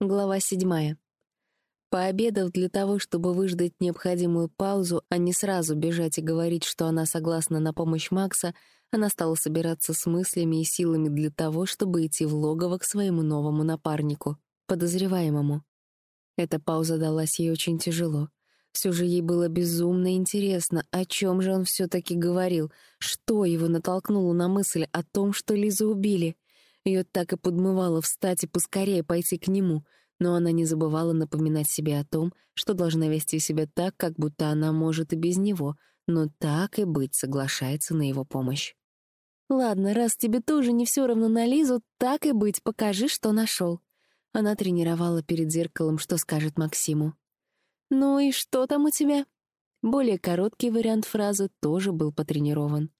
Глава седьмая. Пообедав для того, чтобы выждать необходимую паузу, а не сразу бежать и говорить, что она согласна на помощь Макса, она стала собираться с мыслями и силами для того, чтобы идти в логово к своему новому напарнику, подозреваемому. Эта пауза далась ей очень тяжело. Все же ей было безумно интересно, о чем же он все-таки говорил, что его натолкнуло на мысль о том, что Лизу убили — ее так и подмывало встать и поскорее пойти к нему, но она не забывала напоминать себе о том, что должна вести себя так, как будто она может и без него, но так и быть соглашается на его помощь. «Ладно, раз тебе тоже не все равно на Лизу, так и быть, покажи, что нашел. Она тренировала перед зеркалом, что скажет Максиму. «Ну и что там у тебя?» Более короткий вариант фразы тоже был потренирован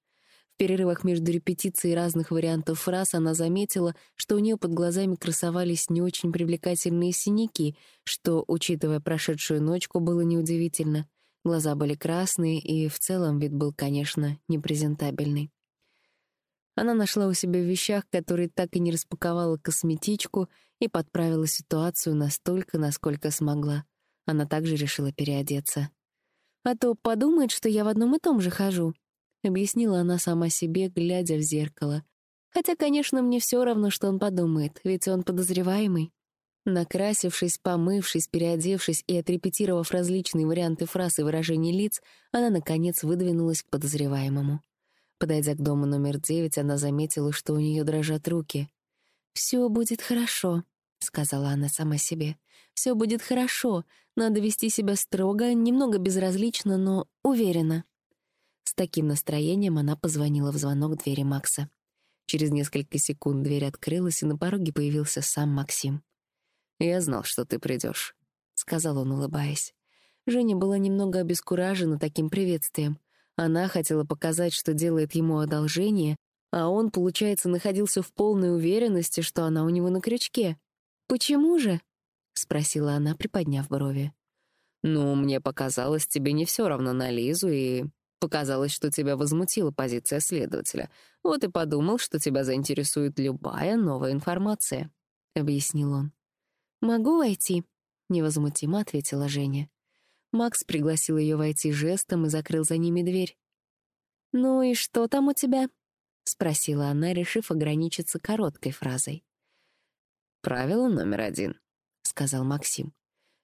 перерывах между репетицией разных вариантов фраз она заметила, что у нее под глазами красовались не очень привлекательные синяки, что, учитывая прошедшую ночку, было неудивительно. Глаза были красные, и в целом вид был, конечно, непрезентабельный. Она нашла у себя в вещах, которые так и не распаковала косметичку, и подправила ситуацию настолько, насколько смогла. Она также решила переодеться. «А то подумает, что я в одном и том же хожу», — объяснила она сама себе, глядя в зеркало. «Хотя, конечно, мне все равно, что он подумает, ведь он подозреваемый». Накрасившись, помывшись, переодевшись и отрепетировав различные варианты фраз и выражений лиц, она, наконец, выдвинулась к подозреваемому. Подойдя к дому номер девять, она заметила, что у нее дрожат руки. «Все будет хорошо», — сказала она сама себе. «Все будет хорошо. Надо вести себя строго, немного безразлично, но уверенно». С таким настроением она позвонила в звонок двери Макса. Через несколько секунд дверь открылась, и на пороге появился сам Максим. «Я знал, что ты придешь», — сказал он, улыбаясь. Женя была немного обескуражена таким приветствием. Она хотела показать, что делает ему одолжение, а он, получается, находился в полной уверенности, что она у него на крючке. «Почему же?» — спросила она, приподняв брови. «Ну, мне показалось, тебе не все равно на Лизу, и Показалось, что тебя возмутила позиция следователя. Вот и подумал, что тебя заинтересует любая новая информация», — объяснил он. «Могу войти?» — невозмутимо ответила Женя. Макс пригласил ее войти жестом и закрыл за ними дверь. «Ну и что там у тебя?» — спросила она, решив ограничиться короткой фразой. «Правило номер один», — сказал Максим.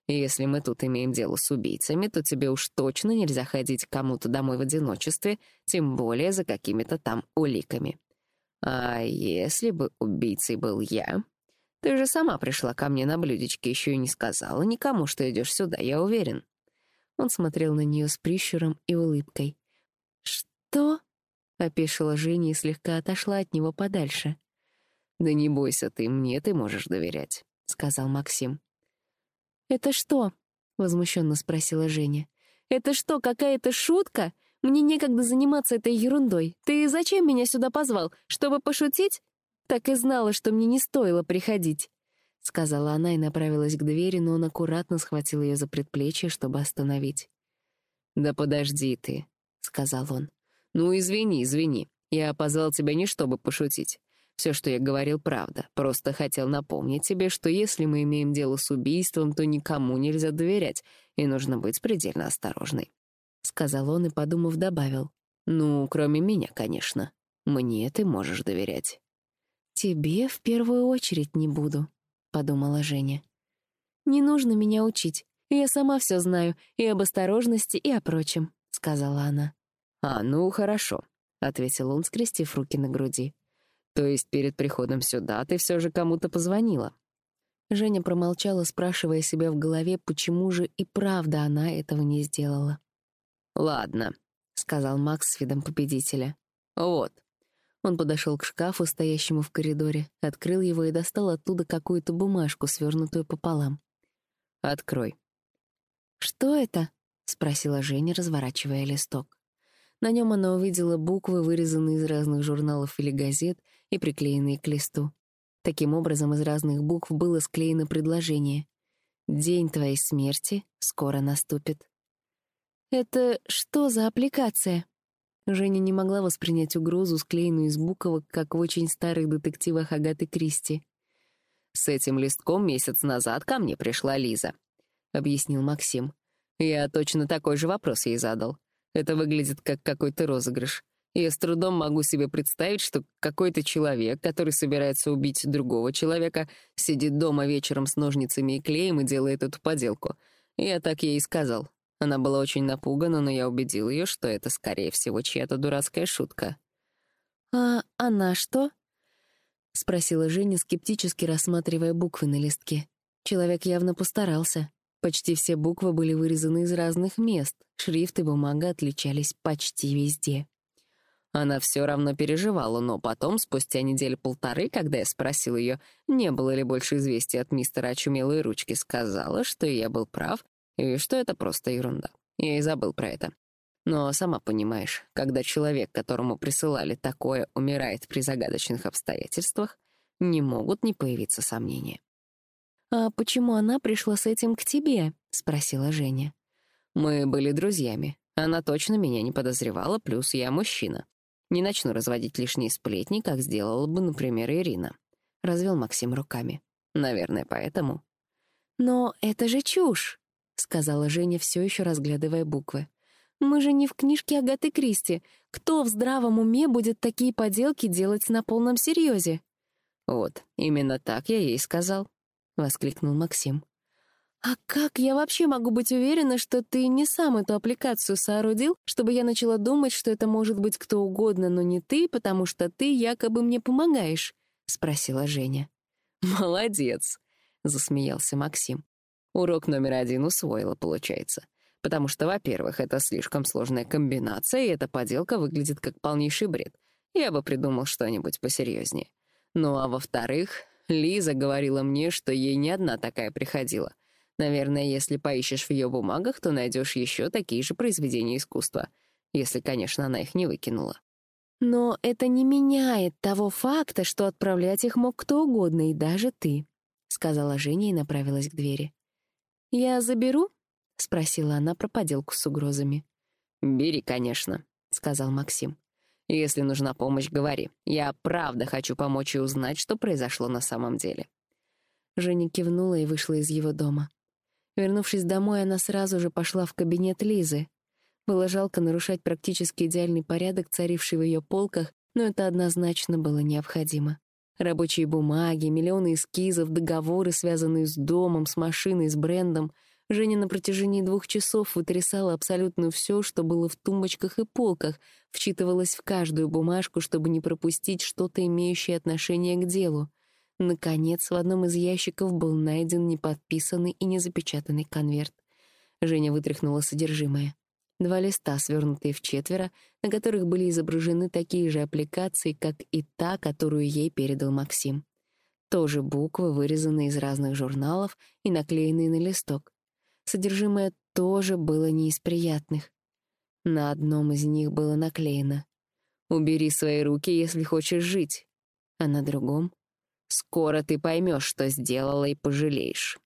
Если мы тут имеем дело с убийцами, то тебе уж точно нельзя ходить кому-то домой в одиночестве, тем более за какими-то там уликами. А если бы убийцей был я? Ты же сама пришла ко мне на блюдечке, еще и не сказала никому, что идешь сюда, я уверен. Он смотрел на нее с прищуром и улыбкой. «Что?» — опешила Женя и слегка отошла от него подальше. «Да не бойся ты, мне ты можешь доверять», — сказал Максим. «Это что?» — возмущенно спросила Женя. «Это что, какая-то шутка? Мне некогда заниматься этой ерундой. Ты зачем меня сюда позвал? Чтобы пошутить? Так и знала, что мне не стоило приходить». — сказала она и направилась к двери, но он аккуратно схватил ее за предплечье, чтобы остановить. «Да подожди ты», — сказал он. «Ну, извини, извини. Я позвал тебя не чтобы пошутить. Все, что я говорил, правда. Просто хотел напомнить тебе, что если мы имеем дело с убийством, то никому нельзя доверять, и нужно быть предельно осторожной. Сказал он и, подумав, добавил. Ну, кроме меня, конечно. Мне ты можешь доверять. «Тебе в первую очередь не буду», — подумала Женя. «Не нужно меня учить. Я сама все знаю и об осторожности, и о прочем», — сказала она. «А, ну, хорошо», — ответил он, скрестив руки на груди. То есть перед приходом сюда ты все же кому-то позвонила?» Женя промолчала, спрашивая себя в голове, почему же и правда она этого не сделала. «Ладно», — сказал Макс с видом победителя. «Вот». Он подошел к шкафу, стоящему в коридоре, открыл его и достал оттуда какую-то бумажку, свернутую пополам. «Открой». «Что это?» — спросила Женя, разворачивая листок. На нем она увидела буквы, вырезанные из разных журналов или газет и приклеенные к листу. Таким образом, из разных букв было склеено предложение «День твоей смерти скоро наступит». «Это что за аппликация?» Женя не могла воспринять угрозу, склеенную из буквок, как в очень старых детективах Агаты Кристи. С этим листком месяц назад ко мне пришла Лиза», — объяснил Максим. «Я точно такой же вопрос ей задал. Это выглядит как какой-то розыгрыш. Я с трудом могу себе представить, что какой-то человек, который собирается убить другого человека, сидит дома вечером с ножницами и клеем и делает эту поделку. Я так ей и сказал. Она была очень напугана, но я убедил ее, что это, скорее всего, чья-то дурацкая шутка. «А она что?» — спросила Женя, скептически рассматривая буквы на листке. Человек явно постарался. Почти все буквы были вырезаны из разных мест, шрифт и бумага отличались почти везде. Она все равно переживала, но потом, спустя недели полторы, когда я спросил ее, не было ли больше известий от мистера очумелой ручки, сказала, что я был прав, и что это просто ерунда. Я и забыл про это. Но сама понимаешь, когда человек, которому присылали такое, умирает при загадочных обстоятельствах, не могут не появиться сомнения. «А почему она пришла с этим к тебе?» — спросила Женя. «Мы были друзьями. Она точно меня не подозревала, плюс я мужчина. Не начну разводить лишние сплетни, как сделала бы, например, Ирина. Развел Максим руками. Наверное, поэтому. «Но это же чушь!» — сказала Женя, все еще разглядывая буквы. «Мы же не в книжке Агаты Кристи. Кто в здравом уме будет такие поделки делать на полном серьезе?» «Вот, именно так я ей сказал», — воскликнул Максим. «А как я вообще могу быть уверена, что ты не сам эту аппликацию соорудил, чтобы я начала думать, что это может быть кто угодно, но не ты, потому что ты якобы мне помогаешь?» — спросила Женя. «Молодец», — засмеялся Максим. Урок номер один усвоила, получается. Потому что, во-первых, это слишком сложная комбинация, и эта поделка выглядит как полнейший бред. Я бы придумал что-нибудь посерьезнее. Ну а во-вторых, Лиза говорила мне, что ей не одна такая приходила — Наверное, если поищешь в ее бумагах, то найдешь еще такие же произведения искусства. Если, конечно, она их не выкинула. Но это не меняет того факта, что отправлять их мог кто угодно, и даже ты, — сказала Женя и направилась к двери. «Я заберу?» — спросила она про поделку с угрозами. «Бери, конечно», — сказал Максим. «Если нужна помощь, говори. Я правда хочу помочь и узнать, что произошло на самом деле». Женя кивнула и вышла из его дома. Вернувшись домой, она сразу же пошла в кабинет Лизы. Было жалко нарушать практически идеальный порядок, царивший в ее полках, но это однозначно было необходимо. Рабочие бумаги, миллионы эскизов, договоры, связанные с домом, с машиной, с брендом. Женя на протяжении двух часов вытрясала абсолютно все, что было в тумбочках и полках, вчитывалась в каждую бумажку, чтобы не пропустить что-то, имеющее отношение к делу. Наконец, в одном из ящиков был найден неподписанный и незапечатанный конверт. Женя вытряхнула содержимое. Два листа, свернутые в четверо, на которых были изображены такие же аппликации, как и та, которую ей передал Максим. Тоже буквы, вырезанные из разных журналов и наклеенные на листок. Содержимое тоже было не из приятных. На одном из них было наклеено «Убери свои руки, если хочешь жить», а на другом Скоро ты поймешь, что сделала, и пожалеешь».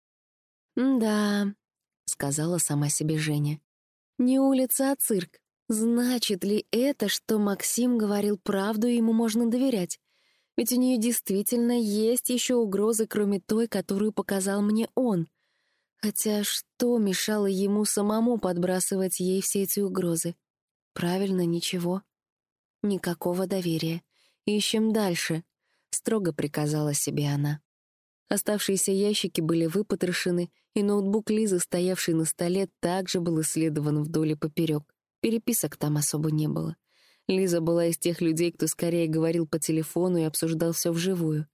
«Да», — сказала сама себе Женя. «Не улица, а цирк. Значит ли это, что Максим говорил правду, и ему можно доверять? Ведь у нее действительно есть еще угрозы, кроме той, которую показал мне он. Хотя что мешало ему самому подбрасывать ей все эти угрозы? Правильно, ничего. Никакого доверия. Ищем дальше. — строго приказала себе она. Оставшиеся ящики были выпотрошены, и ноутбук Лизы, стоявший на столе, также был исследован вдоль и поперек. Переписок там особо не было. Лиза была из тех людей, кто скорее говорил по телефону и обсуждал все вживую.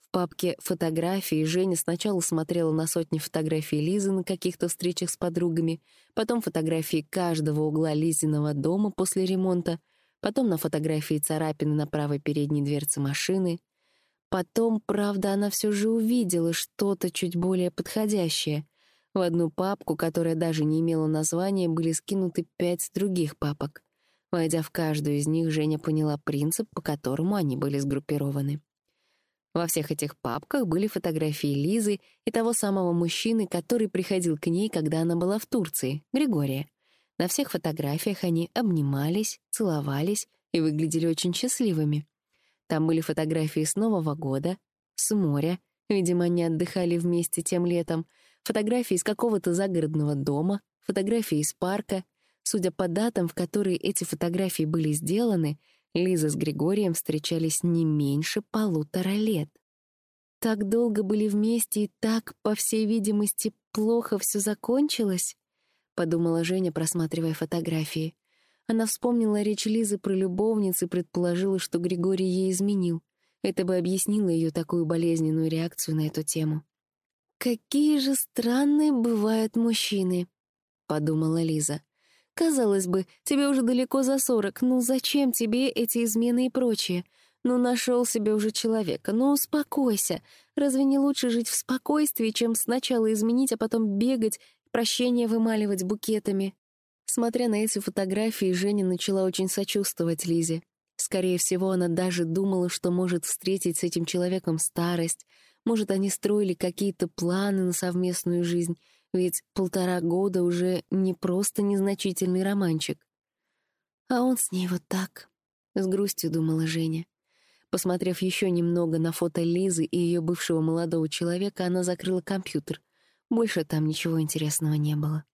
В папке «Фотографии» Женя сначала смотрела на сотни фотографий Лизы на каких-то встречах с подругами, потом фотографии каждого угла Лизиного дома после ремонта, потом на фотографии царапины на правой передней дверце машины, Потом, правда, она все же увидела что-то чуть более подходящее. В одну папку, которая даже не имела названия, были скинуты пять других папок. Войдя в каждую из них, Женя поняла принцип, по которому они были сгруппированы. Во всех этих папках были фотографии Лизы и того самого мужчины, который приходил к ней, когда она была в Турции, Григория. На всех фотографиях они обнимались, целовались и выглядели очень счастливыми. Там были фотографии с Нового года, с моря, Видимо, они отдыхали вместе тем летом. Фотографии из какого-то загородного дома, фотографии из парка. Судя по датам, в которые эти фотографии были сделаны, Лиза с Григорием встречались не меньше полутора лет. Так долго были вместе и так, по всей видимости, плохо все закончилось, подумала Женя, просматривая фотографии. Она вспомнила речь Лизы про любовниц и предположила, что Григорий ей изменил. Это бы объяснило ее такую болезненную реакцию на эту тему. «Какие же странные бывают мужчины», — подумала Лиза. «Казалось бы, тебе уже далеко за сорок, ну зачем тебе эти измены и прочее? Ну нашел себе уже человека, ну успокойся. Разве не лучше жить в спокойствии, чем сначала изменить, а потом бегать, прощения вымаливать букетами?» Смотря на эти фотографии, Женя начала очень сочувствовать Лизе. Скорее всего, она даже думала, что может встретить с этим человеком старость, может, они строили какие-то планы на совместную жизнь, ведь полтора года уже не просто незначительный романчик. А он с ней вот так, — с грустью думала Женя. Посмотрев еще немного на фото Лизы и ее бывшего молодого человека, она закрыла компьютер. Больше там ничего интересного не было.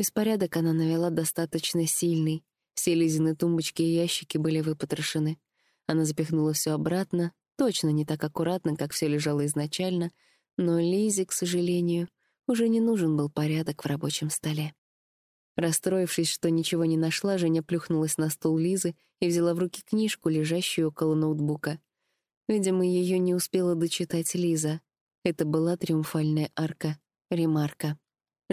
Беспорядок она навела достаточно сильный. Все Лизины тумбочки и ящики были выпотрошены. Она запихнула все обратно, точно не так аккуратно, как все лежало изначально, но Лизе, к сожалению, уже не нужен был порядок в рабочем столе. Расстроившись, что ничего не нашла, Женя плюхнулась на стул Лизы и взяла в руки книжку, лежащую около ноутбука. Видимо, ее не успела дочитать Лиза. Это была триумфальная арка, ремарка.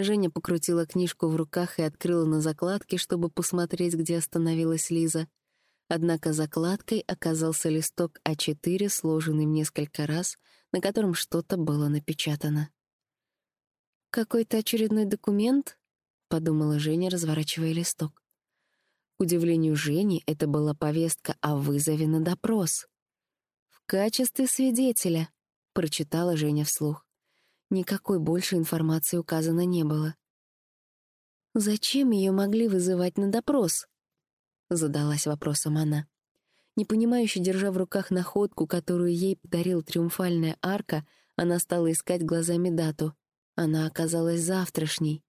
Женя покрутила книжку в руках и открыла на закладке, чтобы посмотреть, где остановилась Лиза. Однако закладкой оказался листок А4, сложенный в несколько раз, на котором что-то было напечатано. «Какой-то очередной документ?» — подумала Женя, разворачивая листок. К удивлению Жени, это была повестка о вызове на допрос. «В качестве свидетеля», — прочитала Женя вслух. Никакой больше информации указано не было. «Зачем ее могли вызывать на допрос?» — задалась вопросом она. Непонимающе держа в руках находку, которую ей подарил триумфальная арка, она стала искать глазами дату. Она оказалась завтрашней.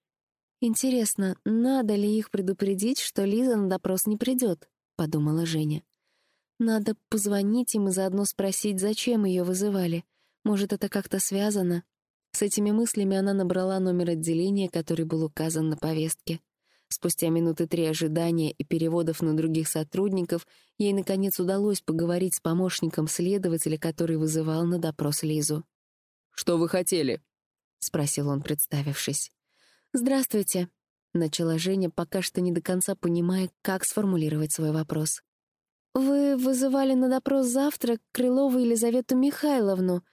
«Интересно, надо ли их предупредить, что Лиза на допрос не придет?» — подумала Женя. «Надо позвонить им и заодно спросить, зачем ее вызывали. Может, это как-то связано?» С этими мыслями она набрала номер отделения, который был указан на повестке. Спустя минуты три ожидания и переводов на других сотрудников ей, наконец, удалось поговорить с помощником следователя, который вызывал на допрос Лизу. «Что вы хотели?» — спросил он, представившись. «Здравствуйте», — начала Женя, пока что не до конца понимая, как сформулировать свой вопрос. «Вы вызывали на допрос завтра Крылову Елизавету Михайловну»,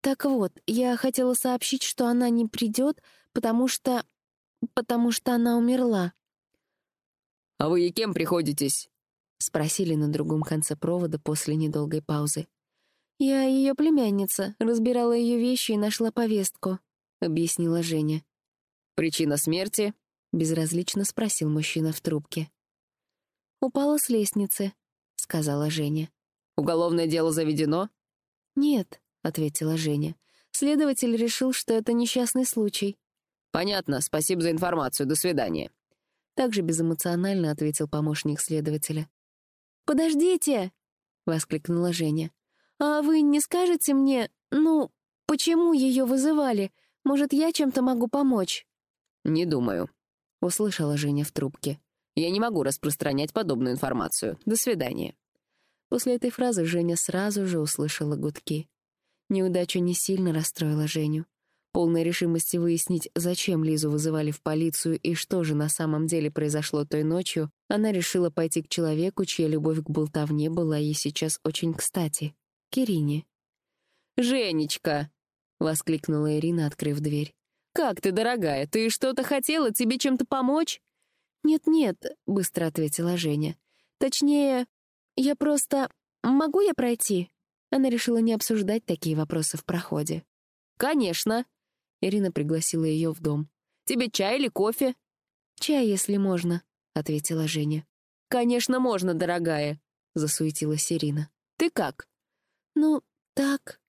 так вот, я хотела сообщить, что она не придет, потому что... потому что она умерла. «А вы и кем приходитесь?» — спросили на другом конце провода после недолгой паузы. «Я ее племянница, разбирала ее вещи и нашла повестку», — объяснила Женя. «Причина смерти?» — безразлично спросил мужчина в трубке. «Упала с лестницы», — сказала Женя. «Уголовное дело заведено?» «Нет», — ответила Женя. «Следователь решил, что это несчастный случай». «Понятно. Спасибо за информацию. До свидания». Также безэмоционально ответил помощник следователя. «Подождите!» — воскликнула Женя. «А вы не скажете мне, ну, почему ее вызывали? Может, я чем-то могу помочь?» «Не думаю», — услышала Женя в трубке. «Я не могу распространять подобную информацию. До свидания». После этой фразы Женя сразу же услышала гудки. Неудача не сильно расстроила Женю. Полной решимости выяснить, зачем Лизу вызывали в полицию и что же на самом деле произошло той ночью, она решила пойти к человеку, чья любовь к болтовне была ей сейчас очень кстати — Кирине. «Женечка!» — воскликнула Ирина, открыв дверь. «Как ты, дорогая? Ты что-то хотела? Тебе чем-то помочь?» «Нет-нет», — быстро ответила Женя. «Точнее, я просто... Могу я пройти?» Она решила не обсуждать такие вопросы в проходе. «Конечно!» Ирина пригласила ее в дом. «Тебе чай или кофе?» «Чай, если можно», — ответила Женя. «Конечно, можно, дорогая», — засуетилась Ирина. «Ты как?» «Ну, так»,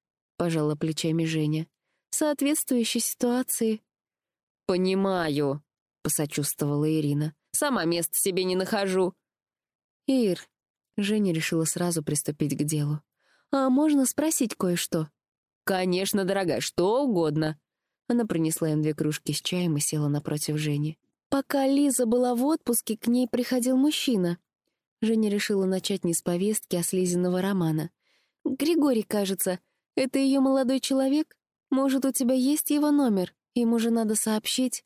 пожала плечами Женя. «Соответствующей ситуации». «Понимаю», — посочувствовала Ирина. «Сама места себе не нахожу». «Ир», — Женя решила сразу приступить к делу. «А можно спросить кое-что?» «Конечно, дорогая, что угодно». Она принесла им две кружки с чаем и села напротив Жени. Пока Лиза была в отпуске, к ней приходил мужчина. Женя решила начать не с повестки, а с Лизиного романа. «Григорий, кажется. Это ее молодой человек? Может, у тебя есть его номер? Ему же надо сообщить».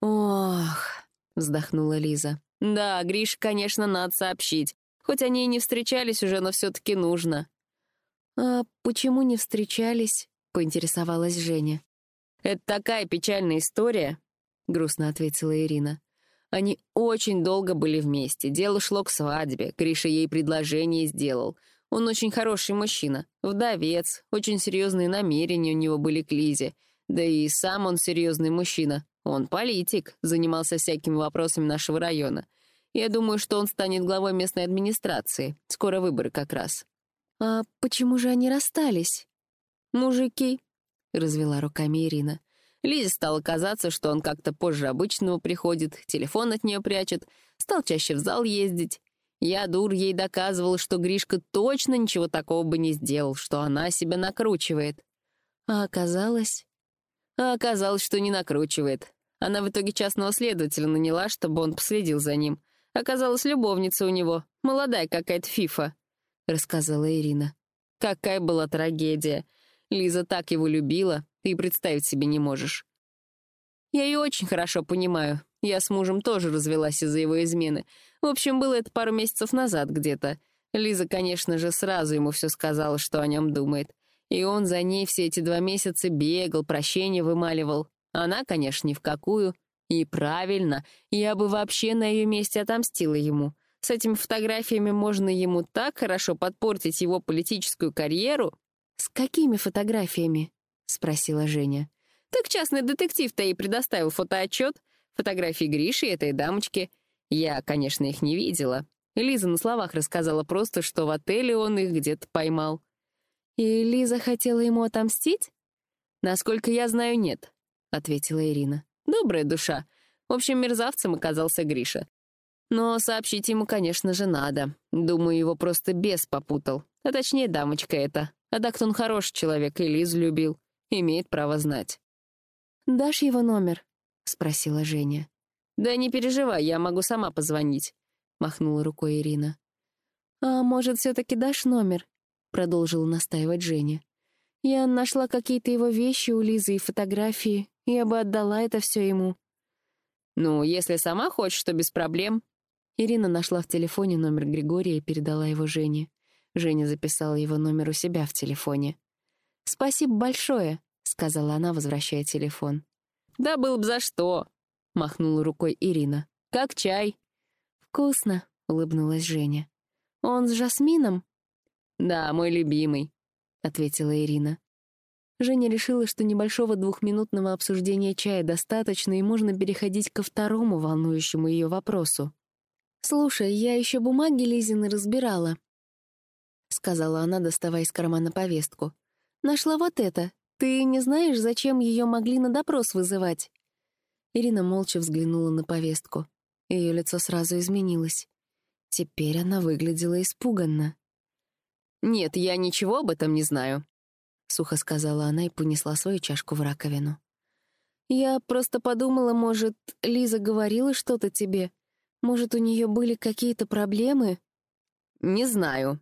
«Ох», — вздохнула Лиза. «Да, Гриш, конечно, надо сообщить. Хоть они и не встречались уже, но все-таки нужно». «А почему не встречались?» — поинтересовалась Женя. «Это такая печальная история», — грустно ответила Ирина. «Они очень долго были вместе. Дело шло к свадьбе. Гриша ей предложение сделал. Он очень хороший мужчина, вдовец, очень серьезные намерения у него были к Лизе. Да и сам он серьезный мужчина. Он политик, занимался всякими вопросами нашего района. Я думаю, что он станет главой местной администрации. Скоро выборы как раз. «А почему же они расстались?» «Мужики», — развела руками Ирина. Лизе стало казаться, что он как-то позже обычного приходит, телефон от нее прячет, стал чаще в зал ездить. Я, дур, ей доказывал, что Гришка точно ничего такого бы не сделал, что она себя накручивает. А оказалось... А оказалось, что не накручивает. Она в итоге частного следователя наняла, чтобы он последил за ним. Оказалась любовница у него, молодая какая-то фифа, — рассказала Ирина. Какая была трагедия. Лиза так его любила, ты представить себе не можешь. Я ее очень хорошо понимаю. Я с мужем тоже развелась из-за его измены. В общем, было это пару месяцев назад где-то. Лиза, конечно же, сразу ему все сказала, что о нем думает. И он за ней все эти два месяца бегал, прощение вымаливал. Она, конечно, ни в какую. И правильно, я бы вообще на ее месте отомстила ему. С этими фотографиями можно ему так хорошо подпортить его политическую карьеру. «С какими фотографиями?» — спросила Женя. Так частный детектив-то и предоставил фотоотчет, фотографии Гриши и этой дамочки. Я, конечно, их не видела. Лиза на словах рассказала просто, что в отеле он их где-то поймал. «И Лиза хотела ему отомстить?» «Насколько я знаю, нет», — ответила Ирина. «Добрая душа. В общем, мерзавцем оказался Гриша. Но сообщить ему, конечно же, надо. Думаю, его просто бес попутал. А точнее, дамочка эта. А так он хороший человек и Лизу любил. Имеет право знать. «Дашь его номер?» — спросила Женя. «Да не переживай, я могу сама позвонить», — махнула рукой Ирина. «А может, все-таки дашь номер?» — продолжила настаивать Женя. «Я нашла какие-то его вещи у Лизы и фотографии. Я бы отдала это все ему». «Ну, если сама хочешь, то без проблем». Ирина нашла в телефоне номер Григория и передала его Жене. Женя записала его номер у себя в телефоне. «Спасибо большое», — сказала она, возвращая телефон. «Да был бы за что!» — махнула рукой Ирина. «Как чай?» «Вкусно», — улыбнулась Женя. «Он с жасмином?» «Да, мой любимый», — ответила Ирина. Женя решила, что небольшого двухминутного обсуждения чая достаточно, и можно переходить ко второму волнующему ее вопросу. «Слушай, я еще бумаги Лизины разбирала», — сказала она, доставая из кармана повестку. «Нашла вот это. Ты не знаешь, зачем ее могли на допрос вызывать?» Ирина молча взглянула на повестку. Ее лицо сразу изменилось. Теперь она выглядела испуганно. «Нет, я ничего об этом не знаю», — сухо сказала она и понесла свою чашку в раковину. «Я просто подумала, может, Лиза говорила что-то тебе? Может, у нее были какие-то проблемы?» «Не знаю»,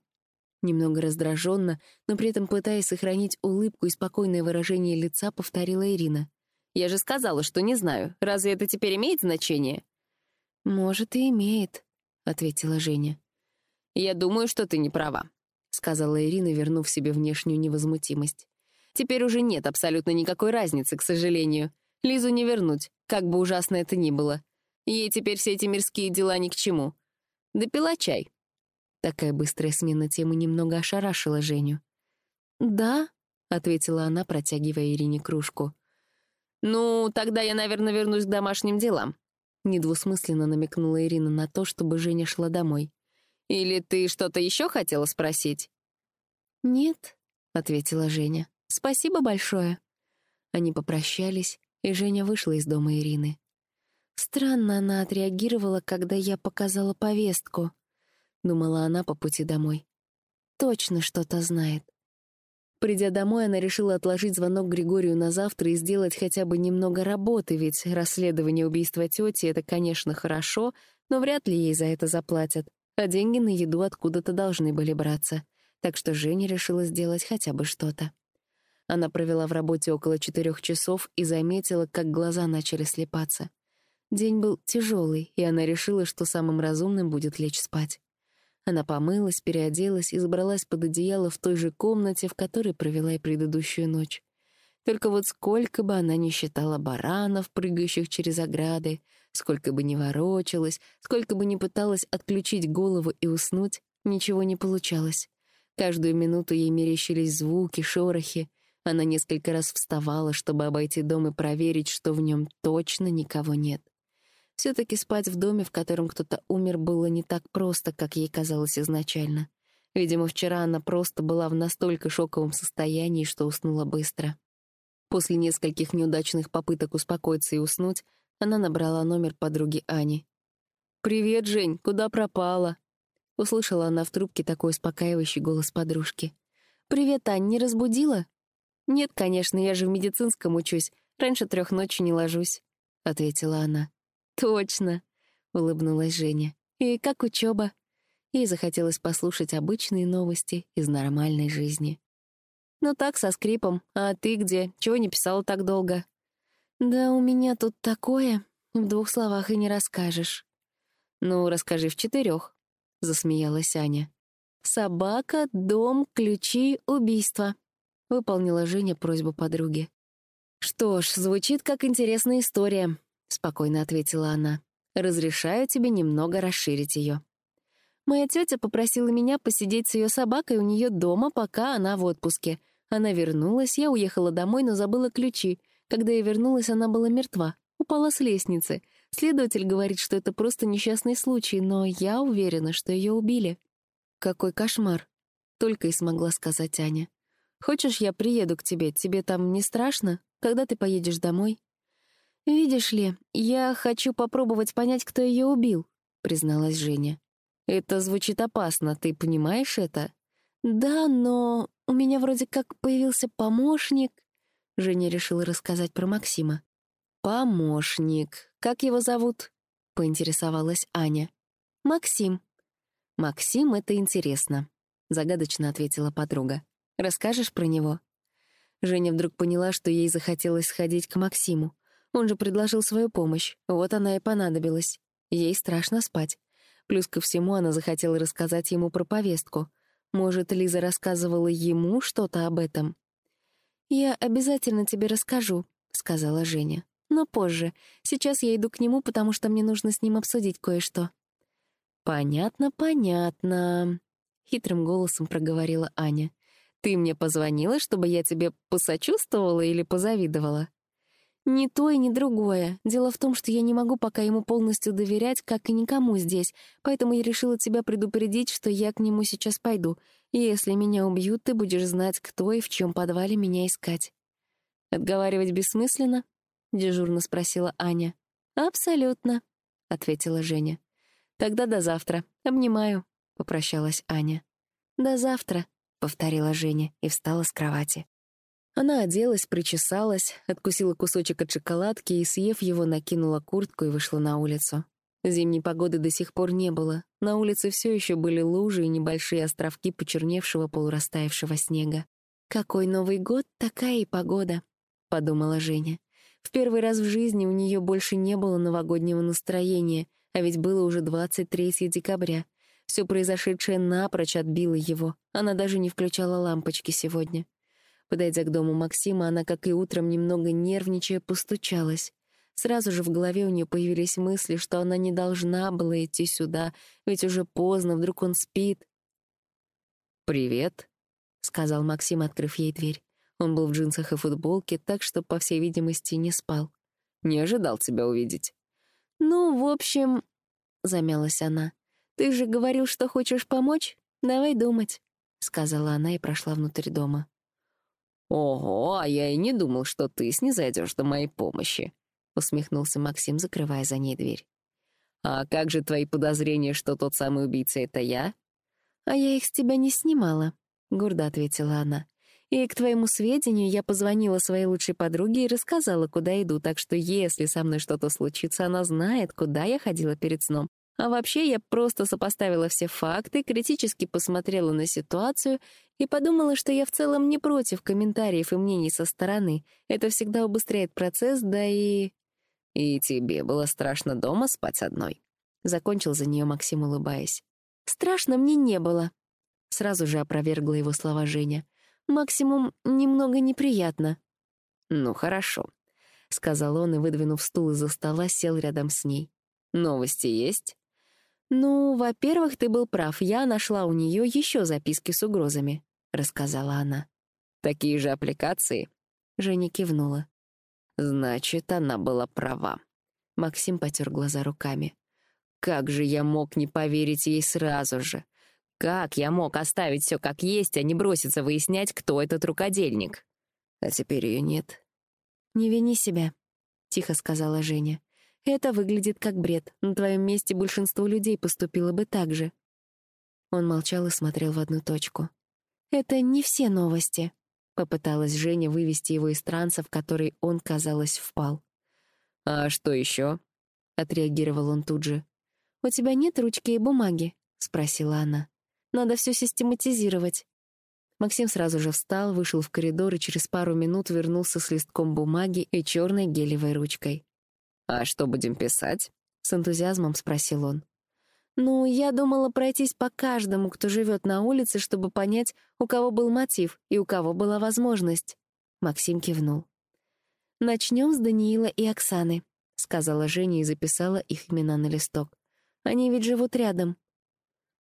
Немного раздраженно, но при этом пытаясь сохранить улыбку и спокойное выражение лица, повторила Ирина. «Я же сказала, что не знаю. Разве это теперь имеет значение?» «Может, и имеет», — ответила Женя. «Я думаю, что ты не права», — сказала Ирина, вернув себе внешнюю невозмутимость. «Теперь уже нет абсолютно никакой разницы, к сожалению. Лизу не вернуть, как бы ужасно это ни было. Ей теперь все эти мирские дела ни к чему. Допила чай, Такая быстрая смена темы немного ошарашила Женю. «Да», — ответила она, протягивая Ирине кружку. «Ну, тогда я, наверное, вернусь к домашним делам», — недвусмысленно намекнула Ирина на то, чтобы Женя шла домой. «Или ты что-то еще хотела спросить?» «Нет», — ответила Женя. Спасибо большое». Они попрощались, и Женя вышла из дома Ирины. Странно она отреагировала, когда я показала повестку, думала она по пути домой. Точно что-то знает. Придя домой, она решила отложить звонок Григорию на завтра и сделать хотя бы немного работы, ведь расследование убийства тети — это, конечно, хорошо, но вряд ли ей за это заплатят, а деньги на еду откуда-то должны были браться. Так что Женя решила сделать хотя бы что-то. Она провела в работе около четырех часов и заметила, как глаза начали слепаться. День был тяжелый, и она решила, что самым разумным будет лечь спать. Она помылась, переоделась и забралась под одеяло в той же комнате, в которой провела и предыдущую ночь. Только вот сколько бы она ни считала баранов, прыгающих через ограды, сколько бы ни ворочалась, сколько бы ни пыталась отключить голову и уснуть, ничего не получалось. Каждую минуту ей мерещились звуки, шорохи. Она несколько раз вставала, чтобы обойти дом и проверить, что в нем точно никого нет. Все-таки спать в доме, в котором кто-то умер, было не так просто, как ей казалось изначально. Видимо, вчера она просто была в настолько шоковом состоянии, что уснула быстро. После нескольких неудачных попыток успокоиться и уснуть, она набрала номер подруги Ани. «Привет, Жень, куда пропала?» Услышала она в трубке такой успокаивающий голос подружки. «Привет, Ань, не разбудила?» «Нет, конечно, я же в медицинском учусь. Раньше трех ночи не ложусь», — ответила она. «Точно», — улыбнулась Женя. «И как учеба?» Ей захотелось послушать обычные новости из нормальной жизни. «Ну так, со скрипом. А ты где? Чего не писала так долго?» «Да у меня тут такое. В двух словах и не расскажешь». «Ну, расскажи в четырех», — засмеялась Аня. «Собака, дом, ключи, убийство», — выполнила Женя просьбу подруги. «Что ж, звучит как интересная история спокойно ответила она. «Разрешаю тебе немного расширить ее». Моя тетя попросила меня посидеть с ее собакой у нее дома, пока она в отпуске. Она вернулась, я уехала домой, но забыла ключи. Когда я вернулась, она была мертва, упала с лестницы. Следователь говорит, что это просто несчастный случай, но я уверена, что ее убили. Какой кошмар, только и смогла сказать Аня. Хочешь, я приеду к тебе? Тебе там не страшно? Когда ты поедешь домой? «Видишь ли, я хочу попробовать понять, кто ее убил», — призналась Женя. «Это звучит опасно, ты понимаешь это?» «Да, но у меня вроде как появился помощник». Женя решила рассказать про Максима. «Помощник. Как его зовут?» — поинтересовалась Аня. «Максим». «Максим — это интересно», — загадочно ответила подруга. «Расскажешь про него?» Женя вдруг поняла, что ей захотелось сходить к Максиму. Он же предложил свою помощь, вот она и понадобилась. Ей страшно спать. Плюс ко всему она захотела рассказать ему про повестку. Может, Лиза рассказывала ему что-то об этом? «Я обязательно тебе расскажу», — сказала Женя. «Но позже. Сейчас я иду к нему, потому что мне нужно с ним обсудить кое-что». «Понятно, понятно», — хитрым голосом проговорила Аня. «Ты мне позвонила, чтобы я тебе посочувствовала или позавидовала?» Ни то и ни другое. Дело в том, что я не могу пока ему полностью доверять, как и никому здесь, поэтому я решила тебя предупредить, что я к нему сейчас пойду. И если меня убьют, ты будешь знать, кто и в чем подвале меня искать». «Отговаривать бессмысленно?» — дежурно спросила Аня. «Абсолютно», — ответила Женя. «Тогда до завтра. Обнимаю», — попрощалась Аня. «До завтра», — повторила Женя и встала с кровати. Она оделась, причесалась, откусила кусочек от шоколадки и, съев его, накинула куртку и вышла на улицу. Зимней погоды до сих пор не было. На улице все еще были лужи и небольшие островки почерневшего полурастаявшего снега. «Какой Новый год, такая и погода», — подумала Женя. В первый раз в жизни у нее больше не было новогоднего настроения, а ведь было уже 23 декабря. Все произошедшее напрочь отбило его. Она даже не включала лампочки сегодня. Подойдя к дому Максима, она, как и утром, немного нервничая, постучалась. Сразу же в голове у нее появились мысли, что она не должна была идти сюда, ведь уже поздно, вдруг он спит. «Привет», — сказал Максим, открыв ей дверь. Он был в джинсах и футболке, так что, по всей видимости, не спал. «Не ожидал тебя увидеть». «Ну, в общем...» — замялась она. «Ты же говорил, что хочешь помочь? Давай думать», — сказала она и прошла внутрь дома. «Ого, а я и не думал, что ты снизойдешь до моей помощи», — усмехнулся Максим, закрывая за ней дверь. «А как же твои подозрения, что тот самый убийца — это я?» «А я их с тебя не снимала», — гордо ответила она. «И, к твоему сведению, я позвонила своей лучшей подруге и рассказала, куда иду, так что если со мной что-то случится, она знает, куда я ходила перед сном. А вообще я просто сопоставила все факты, критически посмотрела на ситуацию и подумала, что я в целом не против комментариев и мнений со стороны. Это всегда убыстряет процесс, да и... «И тебе было страшно дома спать одной?» Закончил за нее Максим, улыбаясь. «Страшно мне не было», — сразу же опровергла его слова Женя. «Максимум, немного неприятно». «Ну, хорошо», — сказал он и, выдвинув стул из-за стола, сел рядом с ней. «Новости есть?» «Ну, во-первых, ты был прав. Я нашла у нее еще записки с угрозами», — рассказала она. «Такие же аппликации?» Женя кивнула. «Значит, она была права». Максим потер глаза руками. «Как же я мог не поверить ей сразу же? Как я мог оставить все как есть, а не броситься выяснять, кто этот рукодельник? А теперь ее нет». «Не вини себя», — тихо сказала Женя. Это выглядит как бред. На твоем месте большинство людей поступило бы так же. Он молчал и смотрел в одну точку. «Это не все новости», — попыталась Женя вывести его из транса, в который он, казалось, впал. «А что еще?» — отреагировал он тут же. «У тебя нет ручки и бумаги?» — спросила она. «Надо все систематизировать». Максим сразу же встал, вышел в коридор и через пару минут вернулся с листком бумаги и черной гелевой ручкой. «А что будем писать?» — с энтузиазмом спросил он. «Ну, я думала пройтись по каждому, кто живет на улице, чтобы понять, у кого был мотив и у кого была возможность». Максим кивнул. «Начнем с Даниила и Оксаны», — сказала Женя и записала их имена на листок. «Они ведь живут рядом».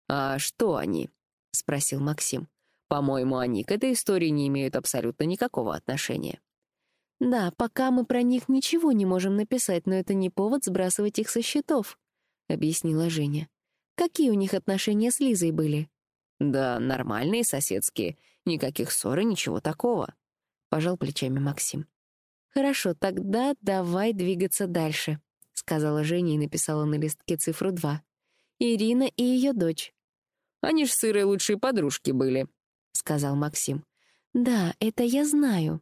«А что они?» — спросил Максим. «По-моему, они к этой истории не имеют абсолютно никакого отношения». «Да, пока мы про них ничего не можем написать, но это не повод сбрасывать их со счетов», — объяснила Женя. «Какие у них отношения с Лизой были?» «Да, нормальные, соседские. Никаких ссор и ничего такого», — пожал плечами Максим. «Хорошо, тогда давай двигаться дальше», — сказала Женя и написала на листке цифру два. «Ирина и ее дочь». «Они ж с Ирой лучшие подружки были», — сказал Максим. «Да, это я знаю»,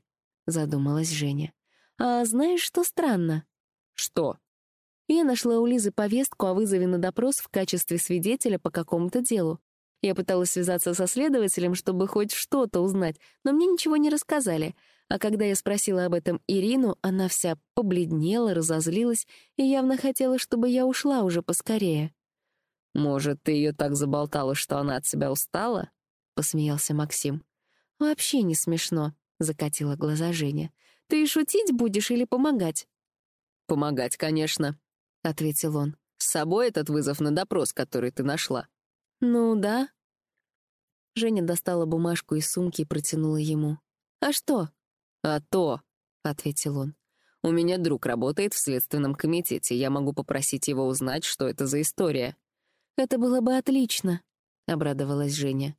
задумалась Женя. «А знаешь, что странно?» «Что?» Я нашла у Лизы повестку о вызове на допрос в качестве свидетеля по какому-то делу. Я пыталась связаться со следователем, чтобы хоть что-то узнать, но мне ничего не рассказали. А когда я спросила об этом Ирину, она вся побледнела, разозлилась и явно хотела, чтобы я ушла уже поскорее. «Может, ты ее так заболтала, что она от себя устала?» — посмеялся Максим. «Вообще не смешно», — закатила глаза Женя. «Ты шутить будешь или помогать?» «Помогать, конечно», — ответил он. «С собой этот вызов на допрос, который ты нашла». «Ну да». Женя достала бумажку из сумки и протянула ему. «А что?» «А то», — ответил он. «У меня друг работает в следственном комитете. Я могу попросить его узнать, что это за история». «Это было бы отлично», — обрадовалась Женя.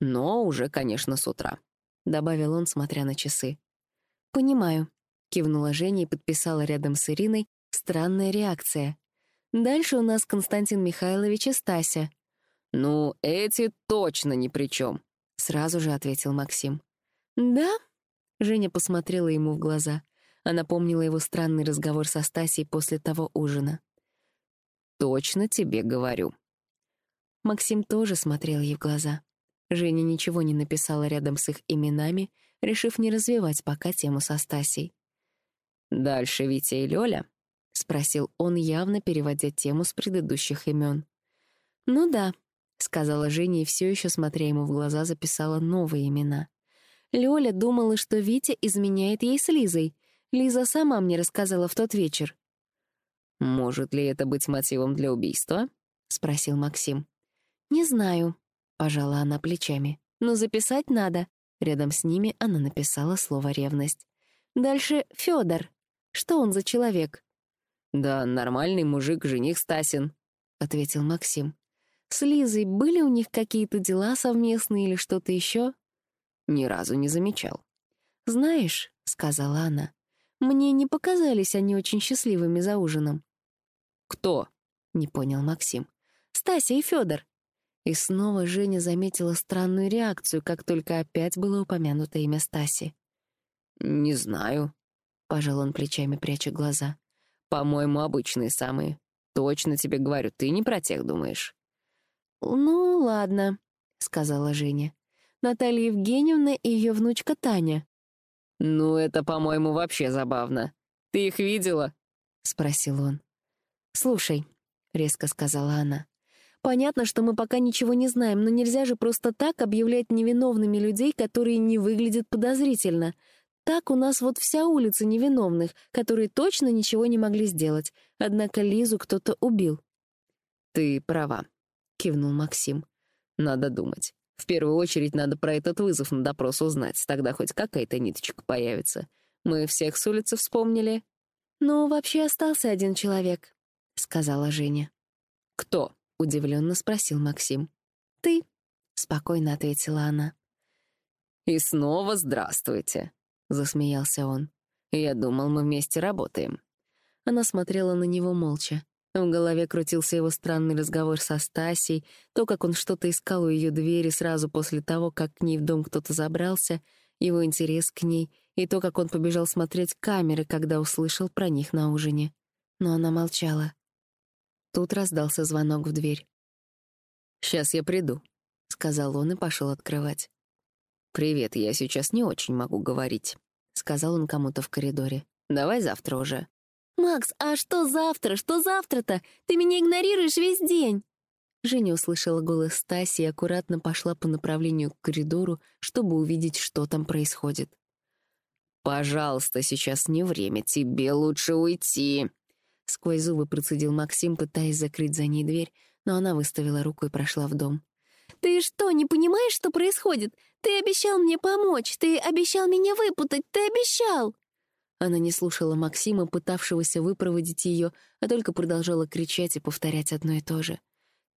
«Но уже, конечно, с утра». — добавил он, смотря на часы. «Понимаю», — кивнула Женя и подписала рядом с Ириной «Странная реакция». «Дальше у нас Константин Михайлович и Стася». «Ну, эти точно ни при чем», — сразу же ответил Максим. «Да?» — Женя посмотрела ему в глаза. Она помнила его странный разговор со Стасей после того ужина. «Точно тебе говорю». Максим тоже смотрел ей в глаза. Женя ничего не написала рядом с их именами, решив не развивать пока тему со Стасей. «Дальше Витя и Лёля?» — спросил он, явно переводя тему с предыдущих имен. «Ну да», — сказала Женя и все еще, смотря ему в глаза, записала новые имена. Лёля думала, что Витя изменяет ей с Лизой. Лиза сама мне рассказала в тот вечер. «Может ли это быть мотивом для убийства?» — спросил Максим. «Не знаю», Пожала она плечами. «Но записать надо». Рядом с ними она написала слово «ревность». Дальше Федор. Что он за человек? «Да, нормальный мужик, жених Стасин», — ответил Максим. «С Лизой были у них какие-то дела совместные или что-то еще?» «Ни разу не замечал». «Знаешь», — сказала она, — «мне не показались они очень счастливыми за ужином». «Кто?» — не понял Максим. «Стася и Федор. И снова Женя заметила странную реакцию, как только опять было упомянуто имя Стаси. «Не знаю», — пожал он плечами, пряча глаза. «По-моему, обычные самые. Точно тебе говорю, ты не про тех думаешь». «Ну, ладно», — сказала Женя. «Наталья Евгеньевна и ее внучка Таня». «Ну, это, по-моему, вообще забавно. Ты их видела?» — спросил он. «Слушай», — резко сказала она, Понятно, что мы пока ничего не знаем, но нельзя же просто так объявлять невиновными людей, которые не выглядят подозрительно. Так у нас вот вся улица невиновных, которые точно ничего не могли сделать. Однако Лизу кто-то убил. «Ты права», — кивнул Максим. «Надо думать. В первую очередь надо про этот вызов на допрос узнать, тогда хоть какая-то ниточка появится. Мы всех с улицы вспомнили». «Ну, вообще остался один человек», — сказала Женя. «Кто?» — удивленно спросил Максим. «Ты», — спокойно ответила она. «И снова здравствуйте», — засмеялся он. «Я думал, мы вместе работаем». Она смотрела на него молча. В голове крутился его странный разговор со Стасей, то, как он что-то искал у ее двери сразу после того, как к ней в дом кто-то забрался, его интерес к ней, и то, как он побежал смотреть камеры, когда услышал про них на ужине. Но она молчала. Тут раздался звонок в дверь. «Сейчас я приду», — сказал он и пошел открывать. «Привет, я сейчас не очень могу говорить», — сказал он кому-то в коридоре. «Давай завтра уже». «Макс, а что завтра? Что завтра-то? Ты меня игнорируешь весь день!» Женя услышала голос Стаси и аккуратно пошла по направлению к коридору, чтобы увидеть, что там происходит. «Пожалуйста, сейчас не время, тебе лучше уйти», Сквозь зубы процедил Максим, пытаясь закрыть за ней дверь, но она выставила руку и прошла в дом. «Ты что, не понимаешь, что происходит? Ты обещал мне помочь, ты обещал меня выпутать, ты обещал!» Она не слушала Максима, пытавшегося выпроводить ее, а только продолжала кричать и повторять одно и то же.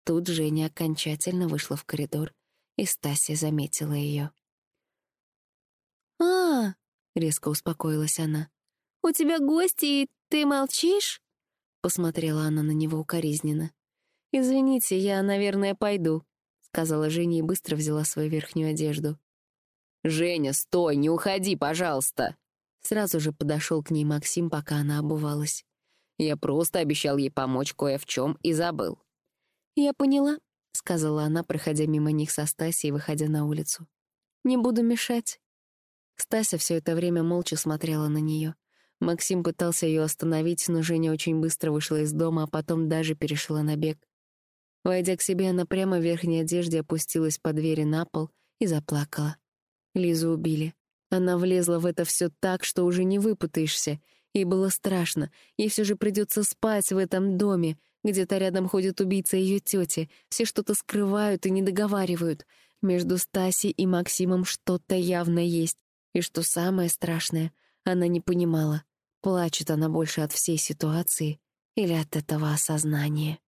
Тут Женя окончательно вышла в коридор, и Стасия заметила ее. «А, — резко успокоилась она, — у тебя гости, и ты молчишь?» Посмотрела она на него укоризненно. «Извините, я, наверное, пойду», — сказала Женя и быстро взяла свою верхнюю одежду. «Женя, стой, не уходи, пожалуйста!» Сразу же подошел к ней Максим, пока она обувалась. Я просто обещал ей помочь кое в чем и забыл. «Я поняла», — сказала она, проходя мимо них со Стасей и выходя на улицу. «Не буду мешать». Стася все это время молча смотрела на нее. Максим пытался ее остановить, но Женя очень быстро вышла из дома, а потом даже перешла на бег. Войдя к себе, она прямо в верхней одежде опустилась по двери на пол и заплакала. Лизу убили. Она влезла в это все так, что уже не выпутаешься. Ей было страшно. Ей все же придется спать в этом доме. Где-то рядом ходит убийца ее тети. Все что-то скрывают и не договаривают. Между Стасей и Максимом что-то явно есть. И что самое страшное, она не понимала, Плачет она больше от всей ситуации или от этого осознания?